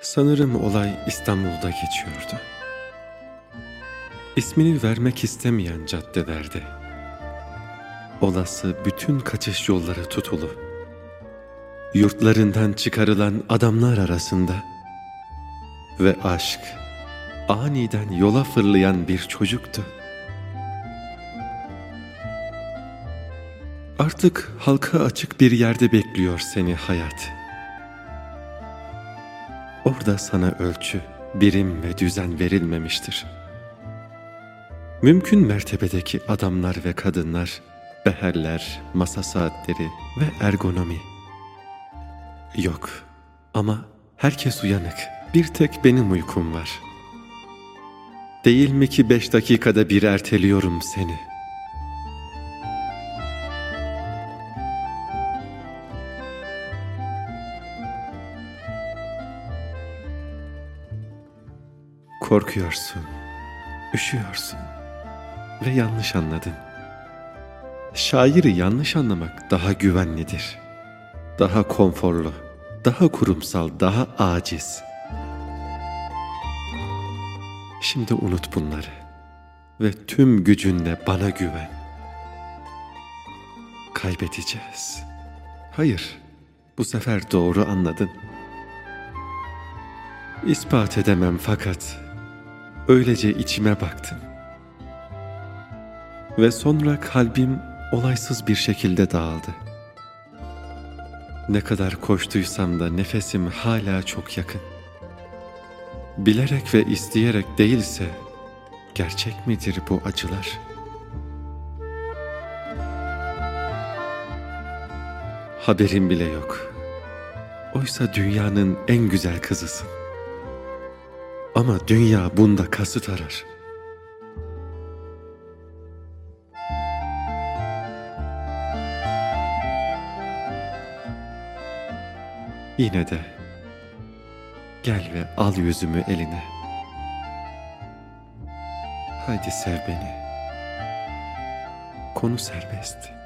Sanırım olay İstanbul'da geçiyordu. İsmini vermek istemeyen caddelerde. Olası bütün kaçış yolları tutulu. Yurtlarından çıkarılan adamlar arasında ve aşk aniden yola fırlayan bir çocuktu. Artık halka açık bir yerde bekliyor seni hayat. Orada sana ölçü, birim ve düzen verilmemiştir. Mümkün mertebedeki adamlar ve kadınlar, beherler, masa saatleri ve ergonomi. Yok ama herkes uyanık. Bir tek benim uykum var. Değil mi ki beş dakikada bir erteliyorum seni? Korkuyorsun, üşüyorsun ve yanlış anladın. Şairi yanlış anlamak daha güvenlidir. Daha konforlu, daha kurumsal, daha aciz. Şimdi unut bunları ve tüm gücünle bana güven. Kaybedeceğiz. Hayır, bu sefer doğru anladın. İspat edemem fakat öylece içime baktım. Ve sonra kalbim olaysız bir şekilde dağıldı. Ne kadar koştuysam da nefesim hala çok yakın. Bilerek ve isteyerek değilse gerçek midir bu acılar? Haberim bile yok. Oysa dünyanın en güzel kızısın. Ama dünya bunda kasıt arar. Yine de gel ve al yüzümü eline. Haydi sev beni. Konu serbest.